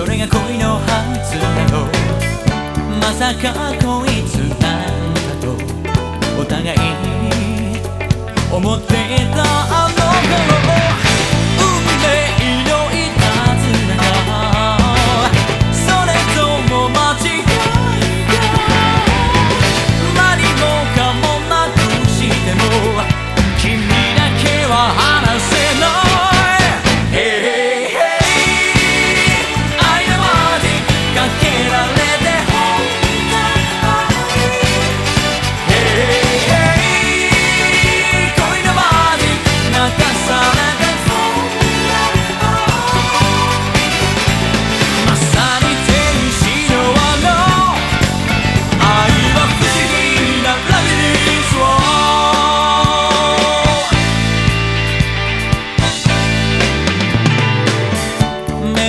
それが恋のはずまさかこいつなんだとお互い思っていたあの頃。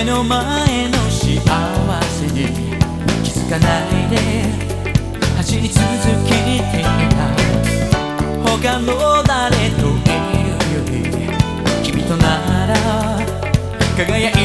目の前の幸せに気づかないで走り続けていた他の誰といるより君となら輝いて